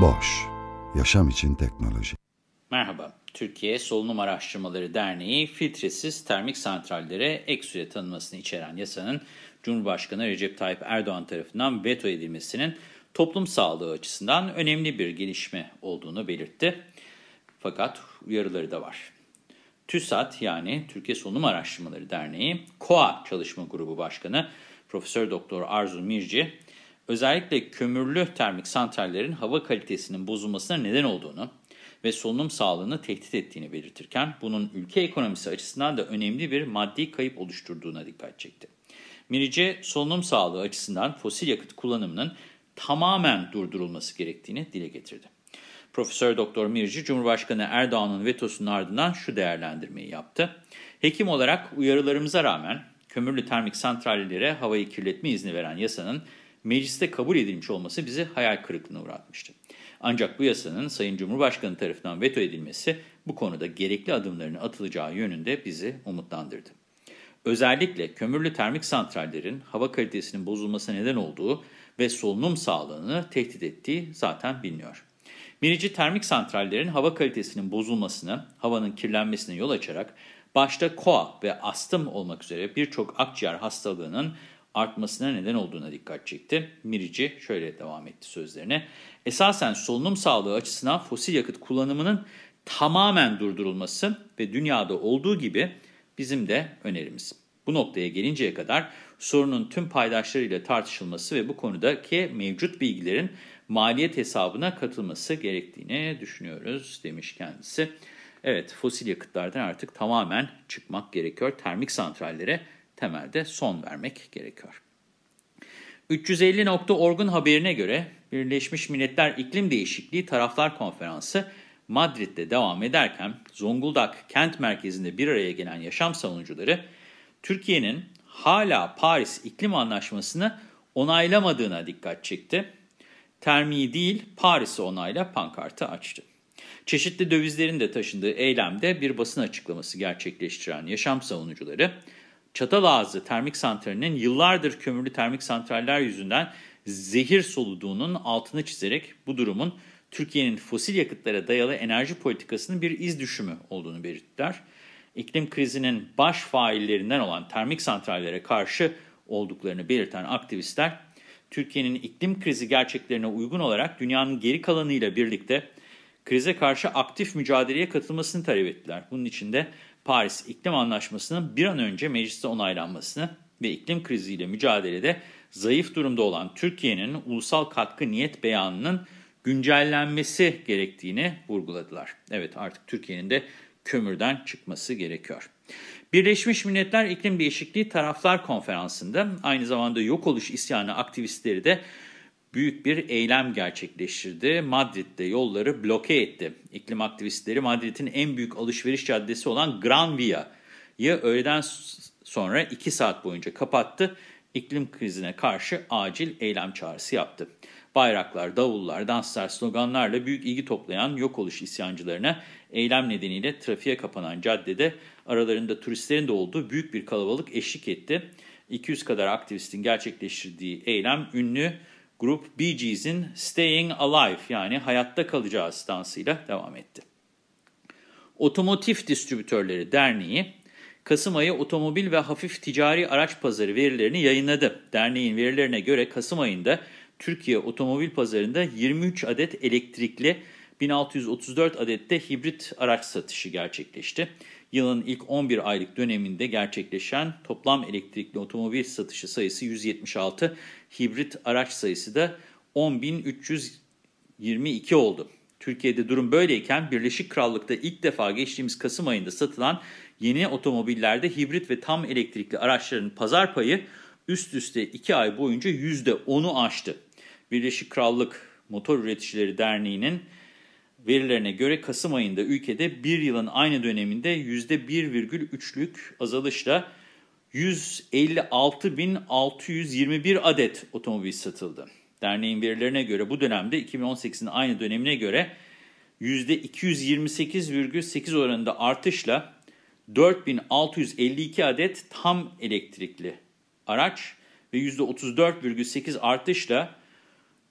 Boş, yaşam için teknoloji. Merhaba, Türkiye Solunum Araştırmaları Derneği filtresiz termik santrallere ek süre tanınmasını içeren yasanın Cumhurbaşkanı Recep Tayyip Erdoğan tarafından veto edilmesinin toplum sağlığı açısından önemli bir gelişme olduğunu belirtti. Fakat uyarıları da var. TÜSAT yani Türkiye Solunum Araştırmaları Derneği KOA Çalışma Grubu Başkanı Profesör Doktor Arzu Mirci, özellikle kömürlü termik santrallerin hava kalitesinin bozulmasına neden olduğunu ve solunum sağlığını tehdit ettiğini belirtirken bunun ülke ekonomisi açısından da önemli bir maddi kayıp oluşturduğuna dikkat çekti. Mirici, solunum sağlığı açısından fosil yakıt kullanımının tamamen durdurulması gerektiğini dile getirdi. Profesör Doktor Mirci, Cumhurbaşkanı Erdoğan'ın vetosunun ardından şu değerlendirmeyi yaptı. Hekim olarak uyarılarımıza rağmen kömürlü termik santrallere havayı kirletme izni veren yasanın mecliste kabul edilmiş olması bizi hayal kırıklığına uğratmıştı. Ancak bu yasanın Sayın Cumhurbaşkanı tarafından veto edilmesi bu konuda gerekli adımların atılacağı yönünde bizi umutlandırdı. Özellikle kömürlü termik santrallerin hava kalitesinin bozulmasına neden olduğu ve solunum sağlığını tehdit ettiği zaten biliniyor. Mirici termik santrallerin hava kalitesinin bozulmasına, havanın kirlenmesine yol açarak başta koa ve astım olmak üzere birçok akciğer hastalığının artmasına neden olduğuna dikkat çekti. Mirici şöyle devam etti sözlerine. Esasen solunum sağlığı açısından fosil yakıt kullanımının tamamen durdurulması ve dünyada olduğu gibi bizim de önerimiz. Bu noktaya gelinceye kadar sorunun tüm paydaşlarıyla tartışılması ve bu konudaki mevcut bilgilerin maliyet hesabına katılması gerektiğini düşünüyoruz demiş kendisi. Evet fosil yakıtlardan artık tamamen çıkmak gerekiyor. Termik santrallere temelde son vermek gerekiyor. 350.org'un haberine göre Birleşmiş Milletler İklim Değişikliği Taraflar Konferansı Madrid'de devam ederken Zonguldak kent merkezinde bir araya gelen yaşam savunucuları Türkiye'nin hala Paris İklim Anlaşması'nı onaylamadığına dikkat çekti. Termiği değil Paris'i onayla pankartı açtı. Çeşitli dövizlerin de taşındığı eylemde bir basın açıklaması gerçekleştiren yaşam savunucuları, Çatalazı Termik Santrali'nin yıllardır kömürlü termik santraller yüzünden zehir soluduğunun altını çizerek bu durumun Türkiye'nin fosil yakıtlara dayalı enerji politikasının bir iz düşümü olduğunu belirttiler. İklim krizinin baş faillerinden olan termik santrallere karşı olduklarını belirten aktivistler, Türkiye'nin iklim krizi gerçeklerine uygun olarak dünyanın geri kalanıyla birlikte krize karşı aktif mücadeleye katılmasını talep ettiler. Bunun için de Paris İklim Anlaşması'nın bir an önce mecliste onaylanmasını ve iklim kriziyle mücadelede zayıf durumda olan Türkiye'nin ulusal katkı niyet beyanının güncellenmesi gerektiğini vurguladılar. Evet artık Türkiye'nin de kömürden çıkması gerekiyor. Birleşmiş Milletler İklim Değişikliği Taraflar Konferansı'nda aynı zamanda yok oluş isyanı aktivistleri de büyük bir eylem gerçekleştirdi. Madrid'de yolları bloke etti. İklim aktivistleri Madrid'in en büyük alışveriş caddesi olan Gran Via'yı öğleden sonra 2 saat boyunca kapattı. İklim krizine karşı acil eylem çağrısı yaptı. Bayraklar, davullar, danslar, sloganlarla büyük ilgi toplayan yok oluş isyancılarına eylem nedeniyle trafiğe kapanan caddede aralarında turistlerin de olduğu büyük bir kalabalık eşlik etti. 200 kadar aktivistin gerçekleştirdiği eylem ünlü grup Bee Gees'in Staying Alive yani hayatta kalacağız dansıyla devam etti. Otomotiv Distribütörleri Derneği, Kasım ayı otomobil ve hafif ticari araç pazarı verilerini yayınladı. Derneğin verilerine göre Kasım ayında Türkiye otomobil pazarında 23 adet elektrikli, 1634 adet de hibrit araç satışı gerçekleşti. Yılın ilk 11 aylık döneminde gerçekleşen toplam elektrikli otomobil satışı sayısı 176, hibrit araç sayısı da 10.322 oldu. Türkiye'de durum böyleyken Birleşik Krallık'ta ilk defa geçtiğimiz Kasım ayında satılan yeni otomobillerde hibrit ve tam elektrikli araçların pazar payı üst üste 2 ay boyunca %10'u aştı. Birleşik Krallık Motor Üreticileri Derneği'nin verilerine göre Kasım ayında ülkede bir yılın aynı döneminde %1,3'lük azalışla 156.621 adet otomobil satıldı. Derneğin verilerine göre bu dönemde 2018'in aynı dönemine göre %228,8 oranında artışla 4652 adet tam elektrikli araç ve %34,8 artışla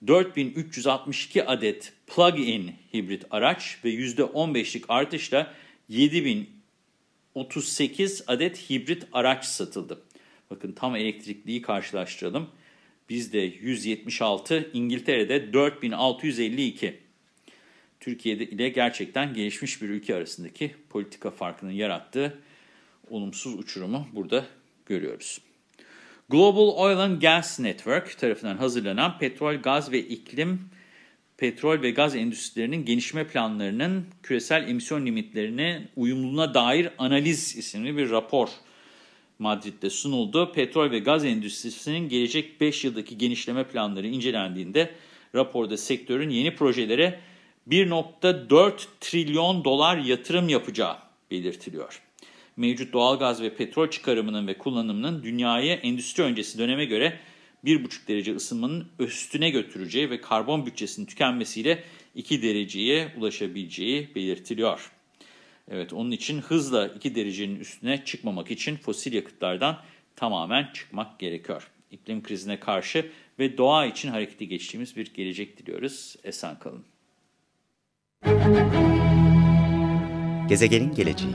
4362 adet plug-in hibrit araç ve %15'lik artışla 7038 adet hibrit araç satıldı. Bakın tam elektrikliyi karşılaştıralım. Bizde 176, İngiltere'de 4652. Türkiye'de ile gerçekten gelişmiş bir ülke arasındaki politika farkının yarattığı olumsuz uçurumu burada görüyoruz. Global Oil and Gas Network tarafından hazırlanan petrol, gaz ve iklim petrol ve gaz endüstrilerinin gelişme planlarının küresel emisyon limitlerine uyumluluğuna dair analiz isimli bir rapor Madrid'de sunuldu. Petrol ve gaz endüstrisinin gelecek 5 yıldaki genişleme planları incelendiğinde raporda sektörün yeni projelere 1.4 trilyon dolar yatırım yapacağı belirtiliyor mevcut doğalgaz ve petrol çıkarımının ve kullanımının dünyayı endüstri öncesi döneme göre 1,5 derece ısınmanın üstüne götüreceği ve karbon bütçesinin tükenmesiyle 2 dereceye ulaşabileceği belirtiliyor. Evet onun için hızla 2 derecenin üstüne çıkmamak için fosil yakıtlardan tamamen çıkmak gerekiyor. İklim krizine karşı ve doğa için harekete geçtiğimiz bir gelecek diliyoruz. Esen kalın. Gezegenin geleceği